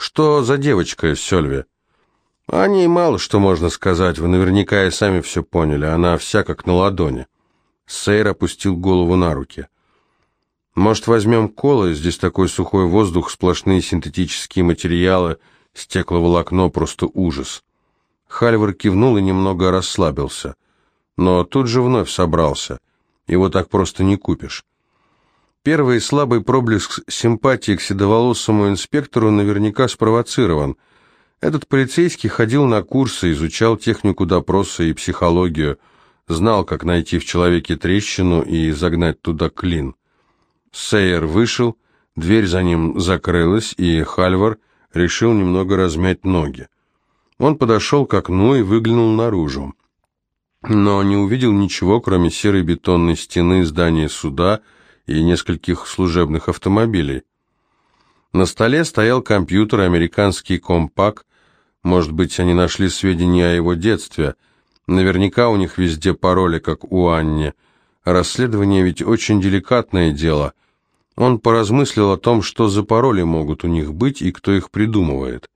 Что за девочка Сёльве? О ней мало что можно сказать, вы наверняка и сами все поняли, она вся как на ладони. Сейр опустил голову на руки. Может, возьмем колы, здесь такой сухой воздух, сплошные синтетические материалы, стекловолокно, просто ужас. Хальвар кивнул и немного расслабился, но тут же вновь собрался. Его так просто не купишь. Первый слабый проблеск симпатии к седоволосому инспектору наверняка спровоцирован. Этот полицейский ходил на курсы, изучал технику допроса и психологию, знал, как найти в человеке трещину и загнать туда клин. Сейер вышел, дверь за ним закрылась, и Хальвар решил немного размять ноги. Он подошел к окну и выглянул наружу, но не увидел ничего, кроме серой бетонной стены здания суда и нескольких служебных автомобилей. На столе стоял компьютер, американский компак. Может быть, они нашли сведения о его детстве. Наверняка у них везде пароли, как у Анни. Расследование ведь очень деликатное дело. Он поразмыслил о том, что за пароли могут у них быть и кто их придумывает.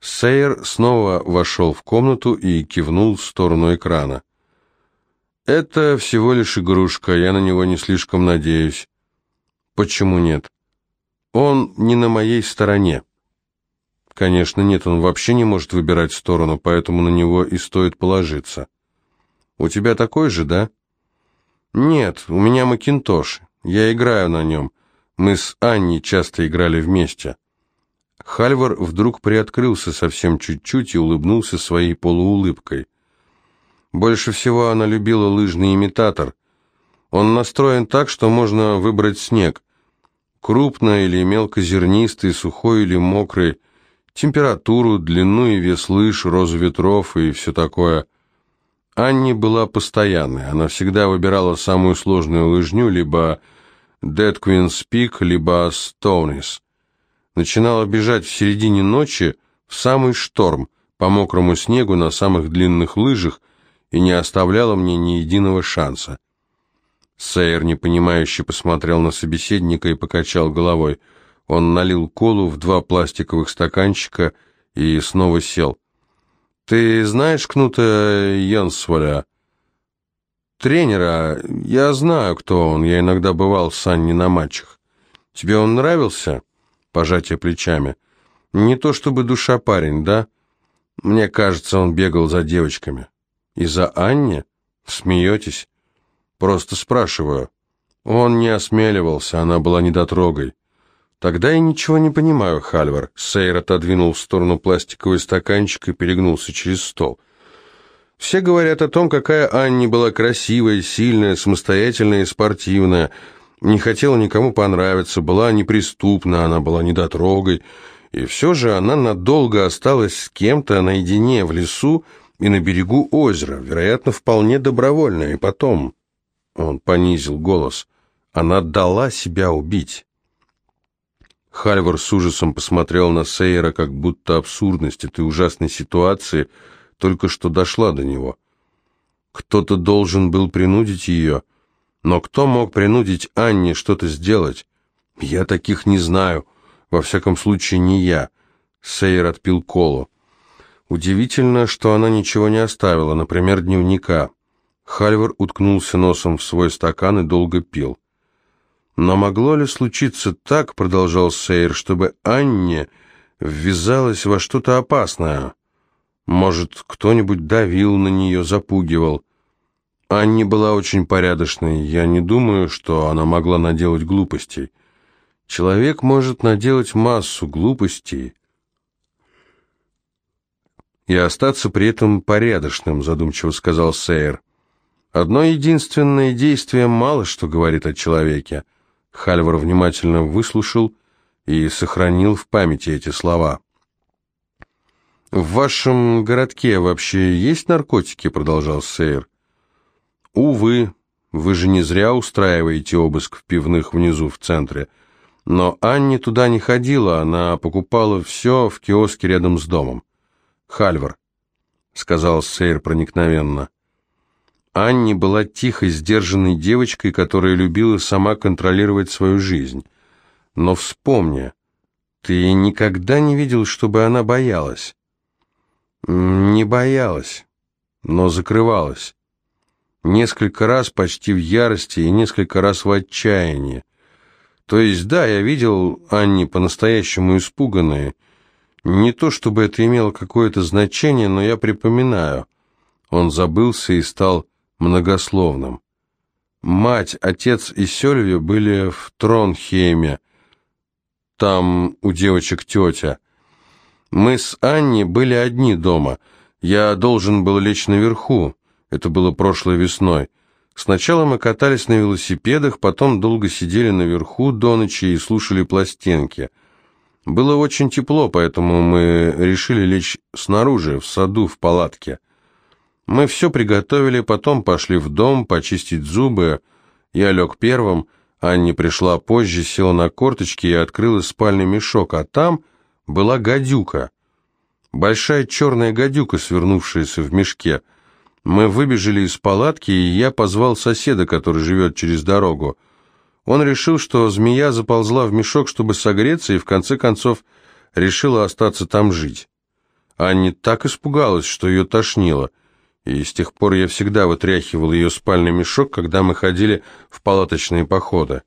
Сейер снова вошел в комнату и кивнул в сторону экрана. «Это всего лишь игрушка, я на него не слишком надеюсь». «Почему нет?» «Он не на моей стороне». «Конечно, нет, он вообще не может выбирать сторону, поэтому на него и стоит положиться». «У тебя такой же, да?» «Нет, у меня Макинтош, я играю на нем. Мы с Анней часто играли вместе». Хальвар вдруг приоткрылся совсем чуть-чуть и улыбнулся своей полуулыбкой. Больше всего она любила лыжный имитатор. Он настроен так, что можно выбрать снег. Крупно или мелкозернистый, сухой или мокрый, температуру, длину и вес лыж, розу ветров и все такое. Анни была постоянной, она всегда выбирала самую сложную лыжню, либо Dead Queen's Peak, либо Stones. Начинала бежать в середине ночи в самый шторм, по мокрому снегу на самых длинных лыжах, и не оставляла мне ни единого шанса. Сейер непонимающе посмотрел на собеседника и покачал головой. Он налил колу в два пластиковых стаканчика и снова сел. «Ты знаешь Кнута Йенсволя?» «Тренера. Я знаю, кто он. Я иногда бывал с Анни на матчах. Тебе он нравился?» Пожатие плечами. «Не то чтобы душа парень, да? Мне кажется, он бегал за девочками». «И за Анни? Смеетесь?» «Просто спрашиваю». Он не осмеливался, она была недотрогой. «Тогда я ничего не понимаю, Хальвар». Сейр отодвинул в сторону пластиковый стаканчик и перегнулся через стол. «Все говорят о том, какая Анни была красивая, сильная, самостоятельная и спортивная. Не хотела никому понравиться, была неприступна, она была недотрогой. И все же она надолго осталась с кем-то наедине в лесу, и на берегу озера, вероятно, вполне добровольно, и потом... Он понизил голос. Она дала себя убить. Хальвар с ужасом посмотрел на Сейера, как будто абсурдность этой ужасной ситуации только что дошла до него. Кто-то должен был принудить ее, но кто мог принудить Анне что-то сделать? Я таких не знаю, во всяком случае не я. Сейер отпил колу. Удивительно, что она ничего не оставила, например, дневника. Хальвар уткнулся носом в свой стакан и долго пил. Но могло ли случиться так, продолжал Сейер, чтобы Анне ввязалась во что-то опасное? Может, кто-нибудь давил на нее, запугивал? Анне была очень порядочной, я не думаю, что она могла наделать глупостей. Человек может наделать массу глупостей, и остаться при этом порядочным», — задумчиво сказал Сейер. «Одно единственное действие мало что говорит о человеке». Хальвар внимательно выслушал и сохранил в памяти эти слова. «В вашем городке вообще есть наркотики?» — продолжал Сейер. «Увы, вы же не зря устраиваете обыск в пивных внизу в центре. Но Анни туда не ходила, она покупала все в киоске рядом с домом. Хальвар», — сказал Сейр проникновенно. Анни была тихой, сдержанной девочкой, которая любила сама контролировать свою жизнь. Но вспомни, Ты никогда не видел, чтобы она боялась? Не боялась, но закрывалась. Несколько раз почти в ярости и несколько раз в отчаянии. То есть, да, я видел Анни по-настоящему испуганной. Не то чтобы это имело какое-то значение, но я припоминаю. Он забылся и стал многословным. Мать, отец и Сёльви были в Тронхейме. Там у девочек тетя. Мы с Анни были одни дома. Я должен был лечь наверху. Это было прошлой весной. Сначала мы катались на велосипедах, потом долго сидели наверху до ночи и слушали пластинки. Было очень тепло, поэтому мы решили лечь снаружи, в саду, в палатке. Мы все приготовили, потом пошли в дом почистить зубы. Я лег первым, Анни пришла позже, села на корточки и открыла спальный мешок, а там была гадюка. Большая черная гадюка, свернувшаяся в мешке. Мы выбежали из палатки, и я позвал соседа, который живет через дорогу. Он решил, что змея заползла в мешок, чтобы согреться, и в конце концов решила остаться там жить. Анни так испугалась, что ее тошнило, и с тех пор я всегда вытряхивал ее спальный мешок, когда мы ходили в палаточные походы.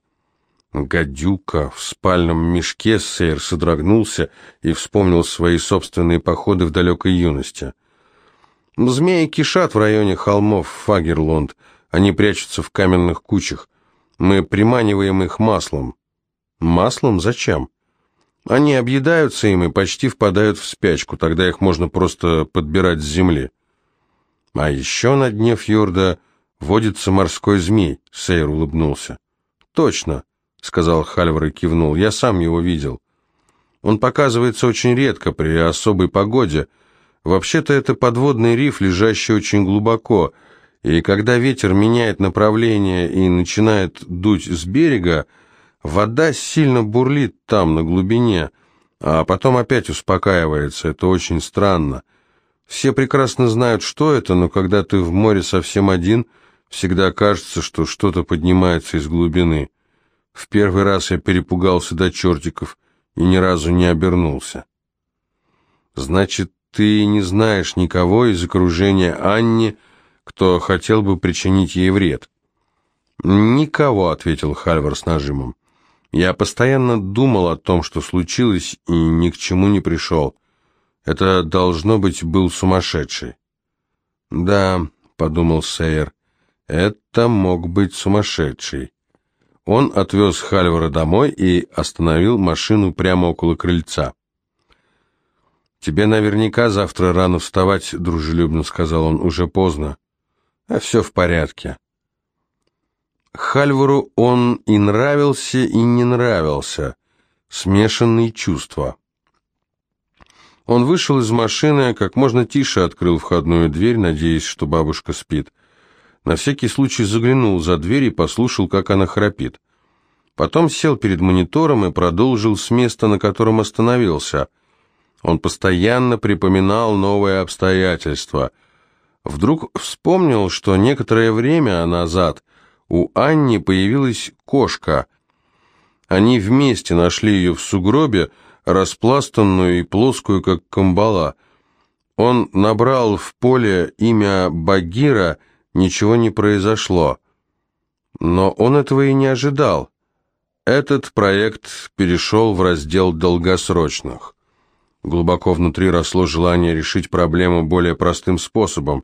Гадюка в спальном мешке Сейр содрогнулся и вспомнил свои собственные походы в далекой юности. Змеи кишат в районе холмов Фагерлонд. Они прячутся в каменных кучах. Мы приманиваем их маслом. Маслом зачем? Они объедаются им и почти впадают в спячку, тогда их можно просто подбирать с земли. А еще на дне фьорда водится морской змей, Сейр улыбнулся. Точно, сказал Хальвар и кивнул, я сам его видел. Он показывается очень редко, при особой погоде, Вообще-то это подводный риф, лежащий очень глубоко, и когда ветер меняет направление и начинает дуть с берега, вода сильно бурлит там, на глубине, а потом опять успокаивается. Это очень странно. Все прекрасно знают, что это, но когда ты в море совсем один, всегда кажется, что что-то поднимается из глубины. В первый раз я перепугался до чертиков и ни разу не обернулся. Значит, ты не знаешь никого из окружения Анни, кто хотел бы причинить ей вред?» «Никого», — ответил Хальвар с нажимом. «Я постоянно думал о том, что случилось, и ни к чему не пришел. Это, должно быть, был сумасшедший». «Да», — подумал Сейер, — «это мог быть сумасшедший». Он отвез Хальвара домой и остановил машину прямо около крыльца. «Тебе наверняка завтра рано вставать», — дружелюбно сказал он, — «уже поздно». «А все в порядке». Хальвару он и нравился, и не нравился. Смешанные чувства. Он вышел из машины, как можно тише открыл входную дверь, надеясь, что бабушка спит. На всякий случай заглянул за дверь и послушал, как она храпит. Потом сел перед монитором и продолжил с места, на котором остановился — он постоянно припоминал новые обстоятельства. Вдруг вспомнил, что некоторое время назад у Анни появилась кошка. Они вместе нашли ее в сугробе, распластанную и плоскую, как камбала. Он набрал в поле имя Багира, ничего не произошло. Но он этого и не ожидал. Этот проект перешел в раздел долгосрочных. Глубоко внутри росло желание решить проблему более простым способом,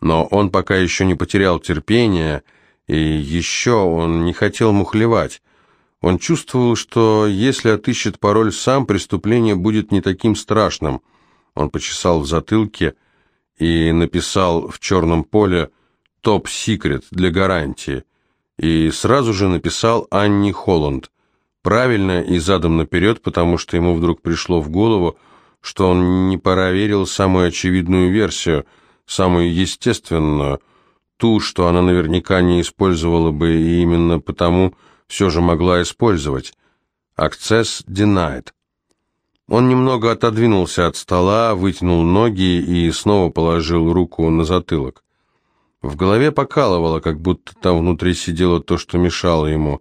но он пока еще не потерял терпения, и еще он не хотел мухлевать. Он чувствовал, что если отыщет пароль сам, преступление будет не таким страшным. Он почесал в затылке и написал в черном поле «Топ-секрет» для гарантии, и сразу же написал Анни Холланд. Правильно и задом наперед, потому что ему вдруг пришло в голову, что он не проверил самую очевидную версию, самую естественную, ту, что она наверняка не использовала бы и именно потому все же могла использовать. Access denied. Он немного отодвинулся от стола, вытянул ноги и снова положил руку на затылок. В голове покалывало, как будто там внутри сидело то, что мешало ему.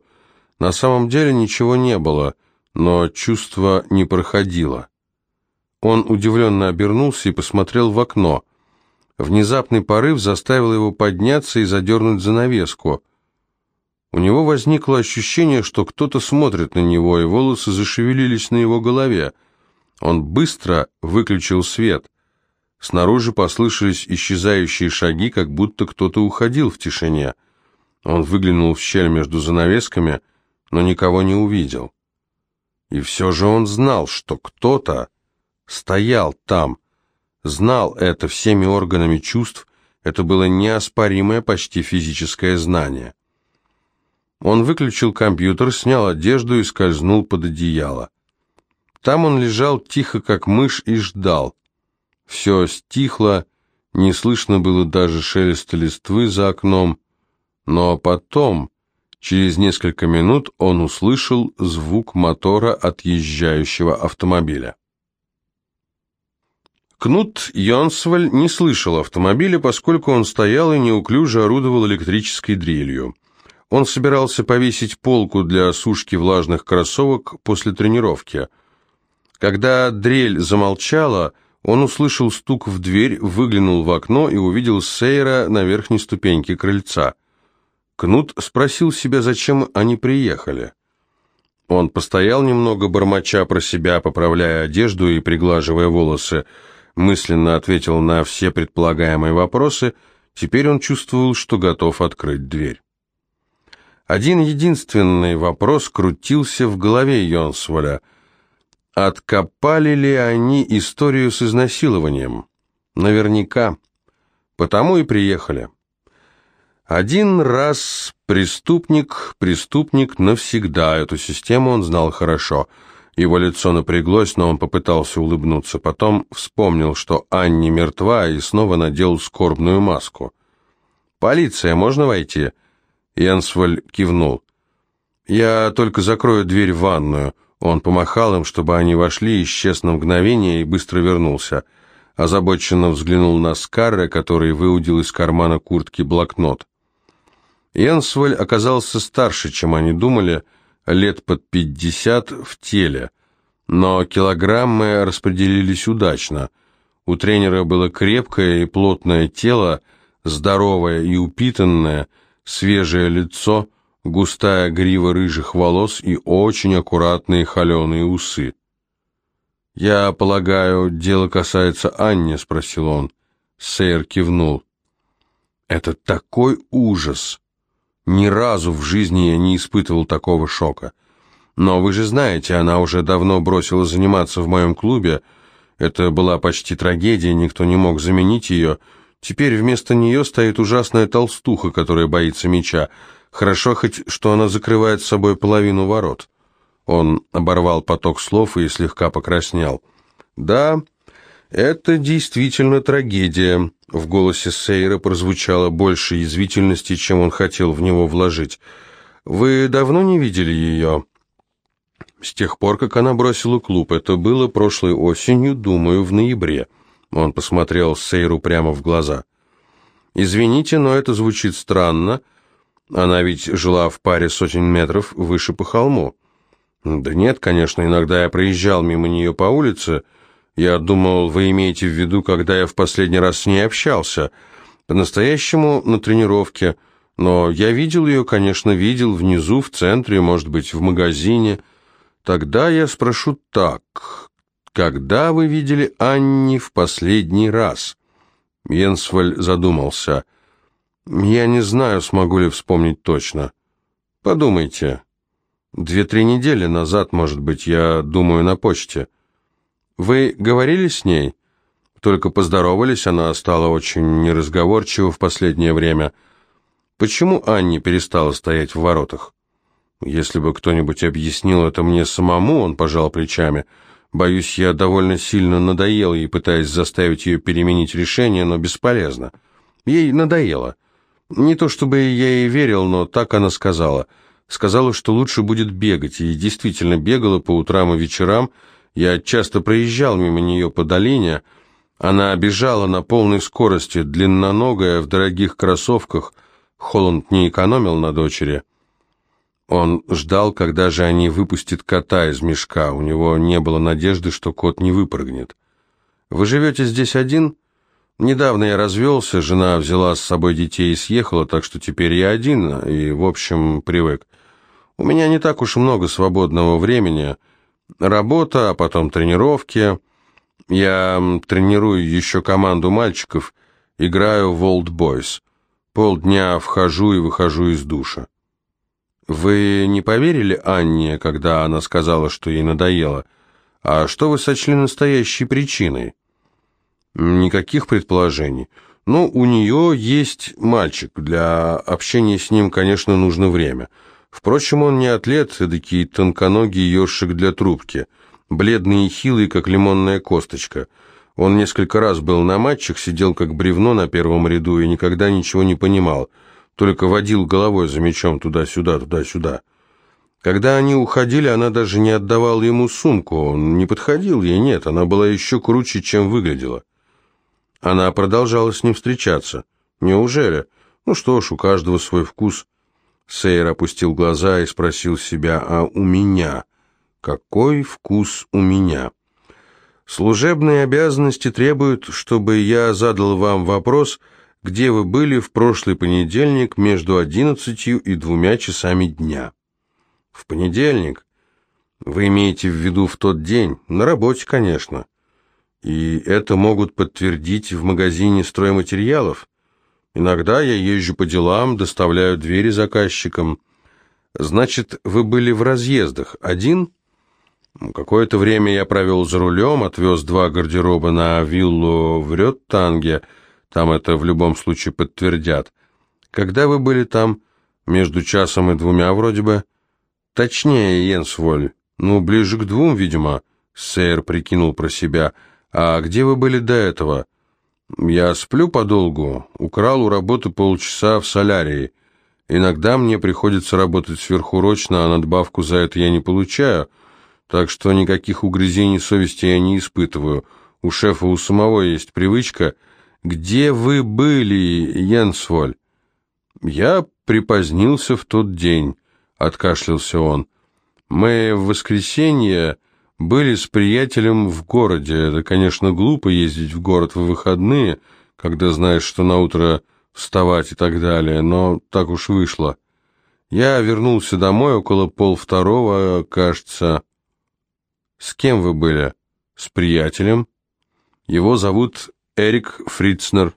На самом деле ничего не было, но чувство не проходило. Он удивленно обернулся и посмотрел в окно. Внезапный порыв заставил его подняться и задернуть занавеску. У него возникло ощущение, что кто-то смотрит на него, и волосы зашевелились на его голове. Он быстро выключил свет. Снаружи послышались исчезающие шаги, как будто кто-то уходил в тишине. Он выглянул в щель между занавесками, но никого не увидел. И все же он знал, что кто-то стоял там, знал это всеми органами чувств, это было неоспоримое, почти физическое знание. Он выключил компьютер, снял одежду и скользнул под одеяло. Там он лежал тихо, как мышь, и ждал. Все стихло, не слышно было даже шелеста листвы за окном, но потом, через несколько минут, он услышал звук мотора отъезжающего автомобиля. Кнут Йонсваль не слышал автомобиля, поскольку он стоял и неуклюже орудовал электрической дрелью. Он собирался повесить полку для сушки влажных кроссовок после тренировки. Когда дрель замолчала, он услышал стук в дверь, выглянул в окно и увидел Сейра на верхней ступеньке крыльца. Кнут спросил себя, зачем они приехали. Он постоял немного, бормоча про себя, поправляя одежду и приглаживая волосы, мысленно ответил на все предполагаемые вопросы, теперь он чувствовал, что готов открыть дверь. Один единственный вопрос крутился в голове Йонсволя. Откопали ли они историю с изнасилованием? Наверняка. Потому и приехали. Один раз преступник, преступник навсегда. Эту систему он знал хорошо – его лицо напряглось, но он попытался улыбнуться. Потом вспомнил, что Анни мертва, и снова надел скорбную маску. «Полиция, можно войти?» Янсваль кивнул. «Я только закрою дверь в ванную». Он помахал им, чтобы они вошли, исчез на мгновение и быстро вернулся. Озабоченно взглянул на Скарре, который выудил из кармана куртки блокнот. Янсваль оказался старше, чем они думали, — лет под пятьдесят в теле, но килограммы распределились удачно. У тренера было крепкое и плотное тело, здоровое и упитанное, свежее лицо, густая грива рыжих волос и очень аккуратные холеные усы. «Я полагаю, дело касается Анни?» — спросил он. Сейр кивнул. «Это такой ужас!» Ни разу в жизни я не испытывал такого шока. Но вы же знаете, она уже давно бросила заниматься в моем клубе. Это была почти трагедия, никто не мог заменить ее. Теперь вместо нее стоит ужасная толстуха, которая боится меча. Хорошо хоть, что она закрывает с собой половину ворот. Он оборвал поток слов и слегка покраснел. «Да, «Это действительно трагедия», — в голосе Сейра прозвучало больше язвительности, чем он хотел в него вложить. «Вы давно не видели ее?» «С тех пор, как она бросила клуб. Это было прошлой осенью, думаю, в ноябре». Он посмотрел Сейру прямо в глаза. «Извините, но это звучит странно. Она ведь жила в паре сотен метров выше по холму». «Да нет, конечно, иногда я проезжал мимо нее по улице», — я думал, вы имеете в виду, когда я в последний раз с ней общался. По-настоящему на тренировке. Но я видел ее, конечно, видел внизу, в центре, может быть, в магазине. Тогда я спрошу так. Когда вы видели Анни в последний раз? Йенсваль задумался. Я не знаю, смогу ли вспомнить точно. Подумайте. Две-три недели назад, может быть, я думаю, на почте. Вы говорили с ней? Только поздоровались, она стала очень неразговорчива в последнее время. Почему Анни перестала стоять в воротах? Если бы кто-нибудь объяснил это мне самому, он пожал плечами. Боюсь, я довольно сильно надоел ей, пытаясь заставить ее переменить решение, но бесполезно. Ей надоело. Не то чтобы я ей верил, но так она сказала. Сказала, что лучше будет бегать, и действительно бегала по утрам и вечерам, я часто проезжал мимо нее по долине. Она бежала на полной скорости, длинноногая, в дорогих кроссовках. Холланд не экономил на дочери. Он ждал, когда же они выпустят кота из мешка. У него не было надежды, что кот не выпрыгнет. «Вы живете здесь один?» «Недавно я развелся, жена взяла с собой детей и съехала, так что теперь я один и, в общем, привык. У меня не так уж много свободного времени. Работа, а потом тренировки. Я тренирую еще команду мальчиков, играю в Old Boys. Полдня вхожу и выхожу из душа. Вы не поверили Анне, когда она сказала, что ей надоело? А что вы сочли настоящей причиной? Никаких предположений. Ну, у нее есть мальчик. Для общения с ним, конечно, нужно время. Впрочем, он не атлет, эдакий тонконогий ёршик для трубки – бледный и хилый, как лимонная косточка. Он несколько раз был на матчах, сидел как бревно на первом ряду и никогда ничего не понимал, только водил головой за мячом туда-сюда, туда-сюда. Когда они уходили, она даже не отдавала ему сумку, он не подходил ей, нет, она была еще круче, чем выглядела. Она продолжала с ним встречаться. Неужели? Ну что ж, у каждого свой вкус. Сейер опустил глаза и спросил себя, а у меня какой вкус у меня? Служебные обязанности требуют, чтобы я задал вам вопрос, где вы были в прошлый понедельник между одиннадцатью и двумя часами дня. В понедельник? Вы имеете в виду в тот день? На работе, конечно. И это могут подтвердить в магазине стройматериалов. Иногда я езжу по делам, доставляю двери заказчикам. Значит, вы были в разъездах. Один? Какое-то время я провел за рулем, отвез два гардероба на виллу в Реттанге, там это в любом случае подтвердят. Когда вы были там? Между часом и двумя вроде бы. Точнее, Йенсволь, ну, ближе к двум, видимо, Сейр прикинул про себя. А где вы были до этого? Я сплю подолгу, украл у работы полчаса в солярии. Иногда мне приходится работать сверхурочно, а надбавку за это я не получаю, так что никаких угрызений совести я не испытываю. У шефа у самого есть привычка. «Где вы были, Йенсволь?» «Я припозднился в тот день», — откашлялся он. «Мы в воскресенье были с приятелем в городе. Это, конечно, глупо ездить в город в выходные, когда знаешь, что на утро вставать и так далее, но так уж вышло. Я вернулся домой около полвторого, кажется. «С кем вы были?» «С приятелем. Его зовут Эрик Фрицнер».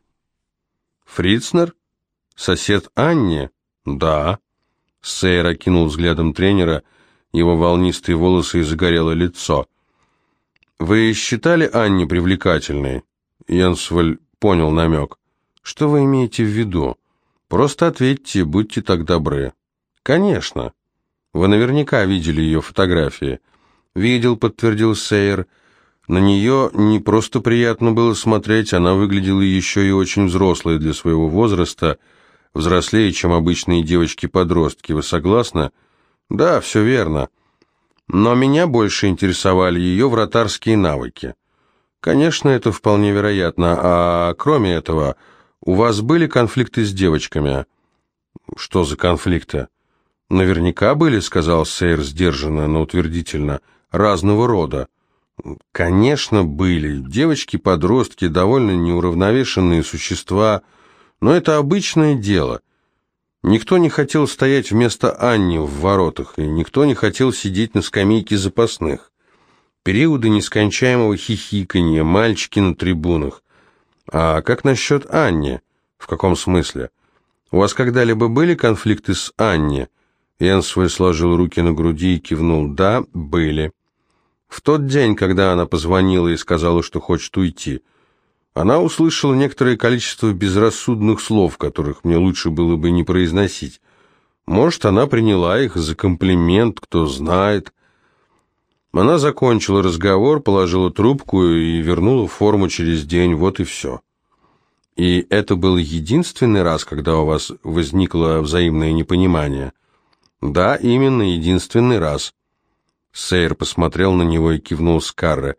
«Фрицнер? Сосед Анни?» «Да». Сейр окинул взглядом тренера, его волнистые волосы и загорелое лицо. «Вы считали Анни привлекательной?» Янсваль понял намек. «Что вы имеете в виду? Просто ответьте, будьте так добры». «Конечно. Вы наверняка видели ее фотографии». «Видел», — подтвердил Сейер. «На нее не просто приятно было смотреть, она выглядела еще и очень взрослой для своего возраста, взрослее, чем обычные девочки-подростки. Вы согласны?» «Да, все верно. Но меня больше интересовали ее вратарские навыки». «Конечно, это вполне вероятно. А кроме этого, у вас были конфликты с девочками?» «Что за конфликты?» «Наверняка были», — сказал Сейр сдержанно, но утвердительно разного рода. Конечно, были. Девочки-подростки, довольно неуравновешенные существа, но это обычное дело. Никто не хотел стоять вместо Анни в воротах, и никто не хотел сидеть на скамейке запасных. Периоды нескончаемого хихиканья, мальчики на трибунах. А как насчет Анни? В каком смысле? У вас когда-либо были конфликты с Анни? Энсвей сложил руки на груди и кивнул. Да, были. В тот день, когда она позвонила и сказала, что хочет уйти, она услышала некоторое количество безрассудных слов, которых мне лучше было бы не произносить. Может, она приняла их за комплимент, кто знает. Она закончила разговор, положила трубку и вернула форму через день, вот и все. И это был единственный раз, когда у вас возникло взаимное непонимание? Да, именно единственный раз. Сейр посмотрел на него и кивнул Скарре.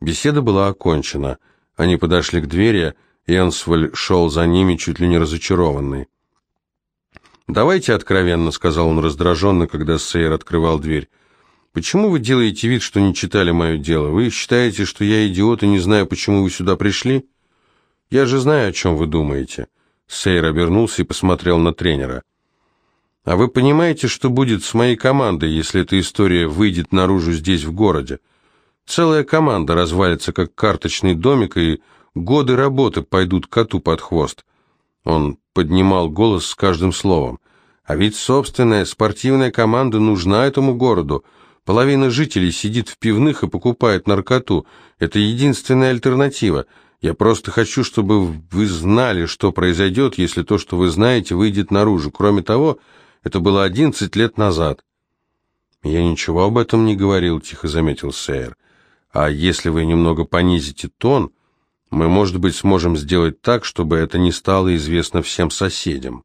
Беседа была окончена. Они подошли к двери, и Энсваль шел за ними, чуть ли не разочарованный. «Давайте откровенно», — сказал он раздраженно, когда Сейр открывал дверь. «Почему вы делаете вид, что не читали мое дело? Вы считаете, что я идиот и не знаю, почему вы сюда пришли? Я же знаю, о чем вы думаете». Сейр обернулся и посмотрел на тренера. «А вы понимаете, что будет с моей командой, если эта история выйдет наружу здесь, в городе? Целая команда развалится, как карточный домик, и годы работы пойдут коту под хвост». Он поднимал голос с каждым словом. А ведь собственная спортивная команда нужна этому городу. Половина жителей сидит в пивных и покупает наркоту. Это единственная альтернатива. Я просто хочу, чтобы вы знали, что произойдет, если то, что вы знаете, выйдет наружу. Кроме того, это было одиннадцать лет назад. «Я ничего об этом не говорил», — тихо заметил Сейер. «А если вы немного понизите тон, мы, может быть, сможем сделать так, чтобы это не стало известно всем соседям.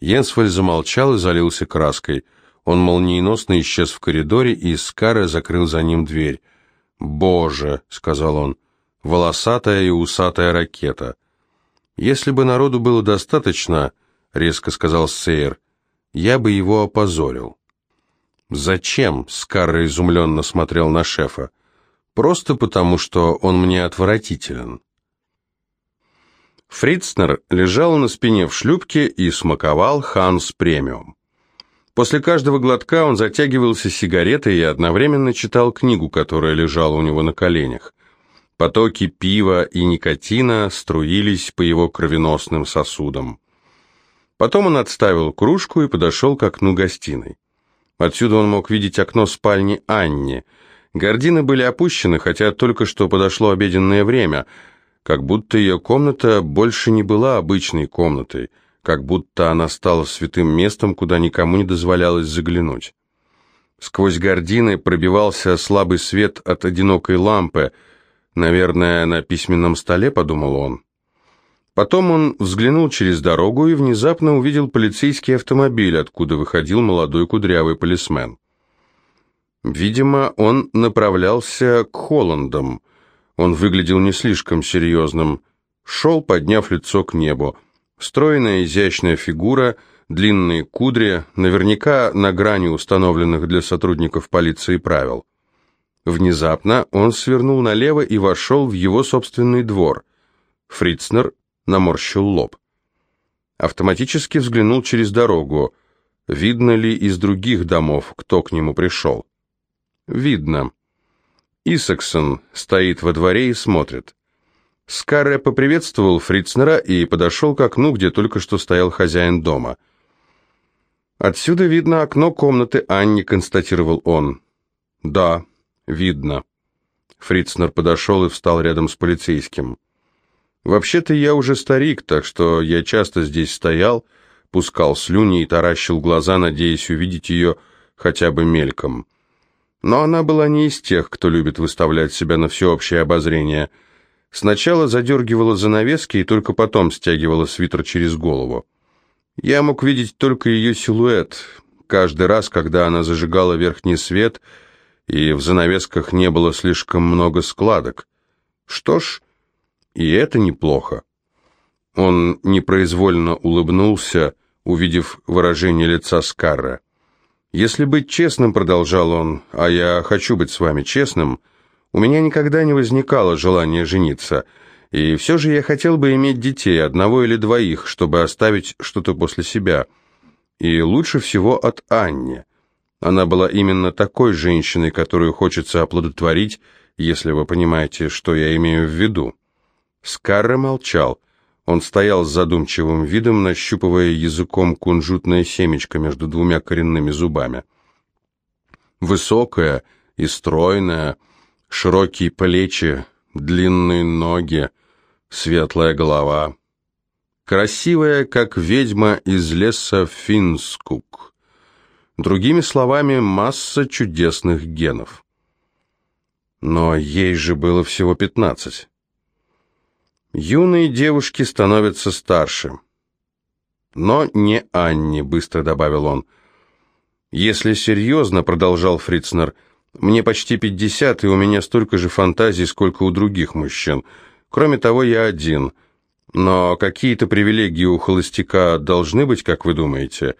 Йенсфель замолчал и залился краской. Он молниеносно исчез в коридоре, и Скара закрыл за ним дверь. «Боже!» — сказал он. «Волосатая и усатая ракета». «Если бы народу было достаточно, — резко сказал Сейер, — я бы его опозорил». «Зачем?» — Скарра изумленно смотрел на шефа. Просто потому, что он мне отвратителен. Фрицнер лежал на спине в шлюпке и смаковал Ханс премиум. После каждого глотка он затягивался сигаретой и одновременно читал книгу, которая лежала у него на коленях. Потоки пива и никотина струились по его кровеносным сосудам. Потом он отставил кружку и подошел к окну гостиной. Отсюда он мог видеть окно спальни Анни – Гордины были опущены, хотя только что подошло обеденное время, как будто ее комната больше не была обычной комнатой, как будто она стала святым местом, куда никому не дозволялось заглянуть. Сквозь гордины пробивался слабый свет от одинокой лампы, наверное, на письменном столе, подумал он. Потом он взглянул через дорогу и внезапно увидел полицейский автомобиль, откуда выходил молодой кудрявый полисмен. Видимо, он направлялся к Холландам. Он выглядел не слишком серьезным. Шел, подняв лицо к небу. Стройная изящная фигура, длинные кудри, наверняка на грани установленных для сотрудников полиции правил. Внезапно он свернул налево и вошел в его собственный двор. Фрицнер наморщил лоб. Автоматически взглянул через дорогу. Видно ли из других домов, кто к нему пришел? Видно. Исаксон стоит во дворе и смотрит. Скарре поприветствовал Фрицнера и подошел к окну, где только что стоял хозяин дома. «Отсюда видно окно комнаты Анни», — констатировал он. «Да, видно». Фрицнер подошел и встал рядом с полицейским. «Вообще-то я уже старик, так что я часто здесь стоял, пускал слюни и таращил глаза, надеясь увидеть ее хотя бы мельком». Но она была не из тех, кто любит выставлять себя на всеобщее обозрение. Сначала задергивала занавески и только потом стягивала свитер через голову. Я мог видеть только ее силуэт. Каждый раз, когда она зажигала верхний свет, и в занавесках не было слишком много складок. Что ж, и это неплохо. Он непроизвольно улыбнулся, увидев выражение лица Скарра. «Если быть честным, — продолжал он, — а я хочу быть с вами честным, у меня никогда не возникало желания жениться, и все же я хотел бы иметь детей, одного или двоих, чтобы оставить что-то после себя. И лучше всего от Анни. Она была именно такой женщиной, которую хочется оплодотворить, если вы понимаете, что я имею в виду». Скарре молчал. Он стоял с задумчивым видом, нащупывая языком кунжутное семечко между двумя коренными зубами. Высокая и стройная, широкие плечи, длинные ноги, светлая голова. Красивая, как ведьма из леса Финскук. Другими словами, масса чудесных генов. Но ей же было всего пятнадцать. Юные девушки становятся старше. Но не Анне, быстро добавил он. Если серьезно, продолжал Фрицнер, мне почти пятьдесят, и у меня столько же фантазий, сколько у других мужчин. Кроме того, я один. Но какие-то привилегии у холостяка должны быть, как вы думаете?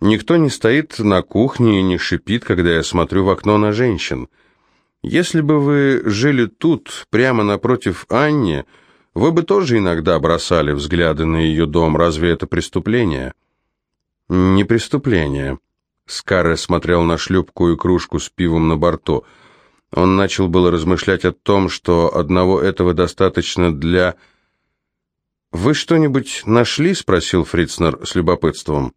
Никто не стоит на кухне и не шипит, когда я смотрю в окно на женщин. Если бы вы жили тут, прямо напротив Анни, вы бы тоже иногда бросали взгляды на ее дом. Разве это преступление? Не преступление. Скарре смотрел на шлюпку и кружку с пивом на борту. Он начал было размышлять о том, что одного этого достаточно для... «Вы что-нибудь нашли?» — спросил Фрицнер с любопытством.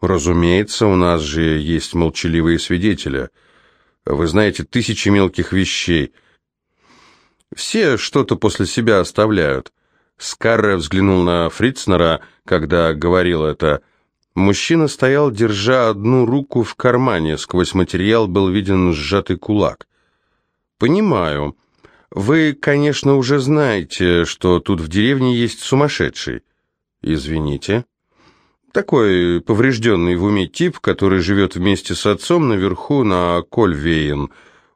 «Разумеется, у нас же есть молчаливые свидетели. Вы знаете, тысячи мелких вещей. Все что-то после себя оставляют». Скарре взглянул на Фрицнера, когда говорил это. Мужчина стоял, держа одну руку в кармане, сквозь материал был виден сжатый кулак. «Понимаю. Вы, конечно, уже знаете, что тут в деревне есть сумасшедший». «Извините». Такой поврежденный в уме тип, который живет вместе с отцом наверху на Кольвейен.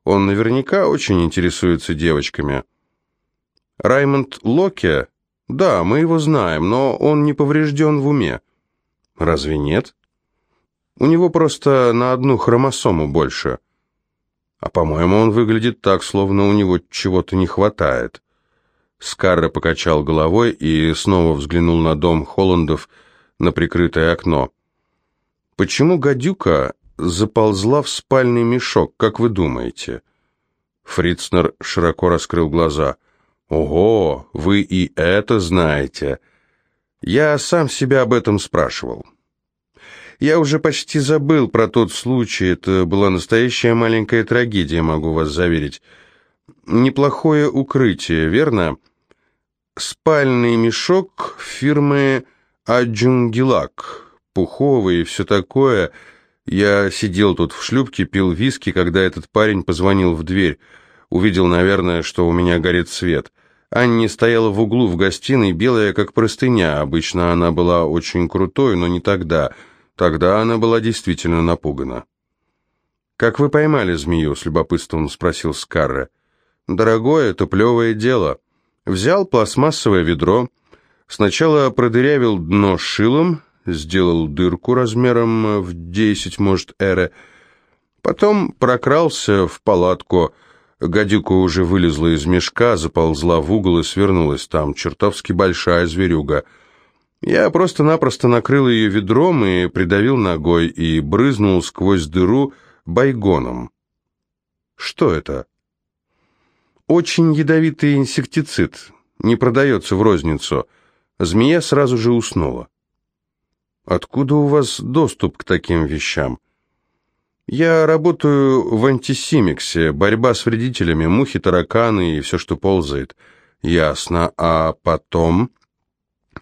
Он наверняка очень интересуется девочками. Раймонд Локе? Да, мы его знаем, но он не поврежден в уме. Разве нет? У него просто на одну хромосому больше. А, по-моему, он выглядит так, словно у него чего-то не хватает. Скарра покачал головой и снова взглянул на дом Холландов, на прикрытое окно. «Почему гадюка заползла в спальный мешок, как вы думаете?» Фрицнер широко раскрыл глаза. «Ого, вы и это знаете!» Я сам себя об этом спрашивал. Я уже почти забыл про тот случай, это была настоящая маленькая трагедия, могу вас заверить. Неплохое укрытие, верно? Спальный мешок фирмы Аджунгилак, пуховый и все такое. Я сидел тут в шлюпке, пил виски, когда этот парень позвонил в дверь. Увидел, наверное, что у меня горит свет. Анни стояла в углу в гостиной, белая как простыня. Обычно она была очень крутой, но не тогда. Тогда она была действительно напугана. «Как вы поймали змею?» — с любопытством спросил Скарре. «Дорогое, это плевое дело. Взял пластмассовое ведро, сначала продырявил дно шилом, сделал дырку размером в десять, может, эре, потом прокрался в палатку, Гадюка уже вылезла из мешка, заползла в угол и свернулась там, чертовски большая зверюга. Я просто-напросто накрыл ее ведром и придавил ногой, и брызнул сквозь дыру байгоном. Что это? Очень ядовитый инсектицид, не продается в розницу. Змея сразу же уснула. Откуда у вас доступ к таким вещам? Я работаю в антисимиксе, борьба с вредителями, мухи, тараканы и все, что ползает. Ясно. А потом?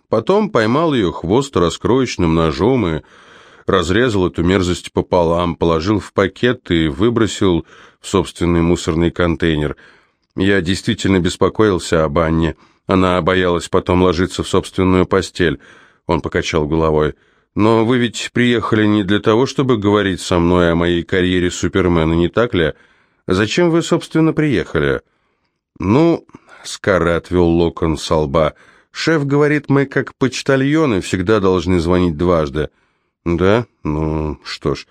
Потом поймал ее хвост раскроечным ножом и разрезал эту мерзость пополам, положил в пакет и выбросил в собственный мусорный контейнер. Я действительно беспокоился об Анне. Она боялась потом ложиться в собственную постель. Он покачал головой. Но вы ведь приехали не для того, чтобы говорить со мной о моей карьере Супермена, не так ли? Зачем вы, собственно, приехали? Ну, Скарре отвел локон со лба. Шеф говорит, мы как почтальоны всегда должны звонить дважды. Да? Ну, что ж.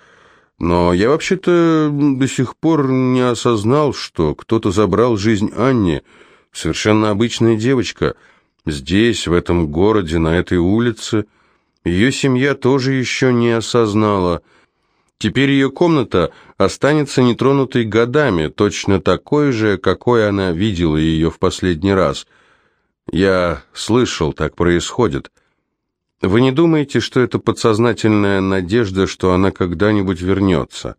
Но я вообще-то до сих пор не осознал, что кто-то забрал жизнь Анни. Совершенно обычная девочка. Здесь, в этом городе, на этой улице... Ее семья тоже еще не осознала. Теперь ее комната останется нетронутой годами, точно такой же, какой она видела ее в последний раз. Я слышал, так происходит. Вы не думаете, что это подсознательная надежда, что она когда-нибудь вернется?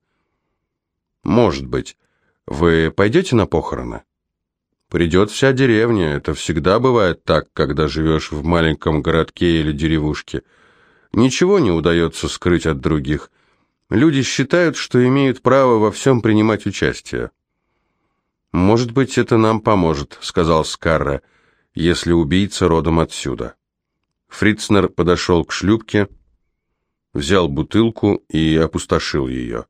Может быть. Вы пойдете на похороны? Придет вся деревня. Это всегда бывает так, когда живешь в маленьком городке или деревушке. Ничего не удается скрыть от других. Люди считают, что имеют право во всем принимать участие. «Может быть, это нам поможет», — сказал Скарра, «если убийца родом отсюда». Фрицнер подошел к шлюпке, взял бутылку и опустошил ее.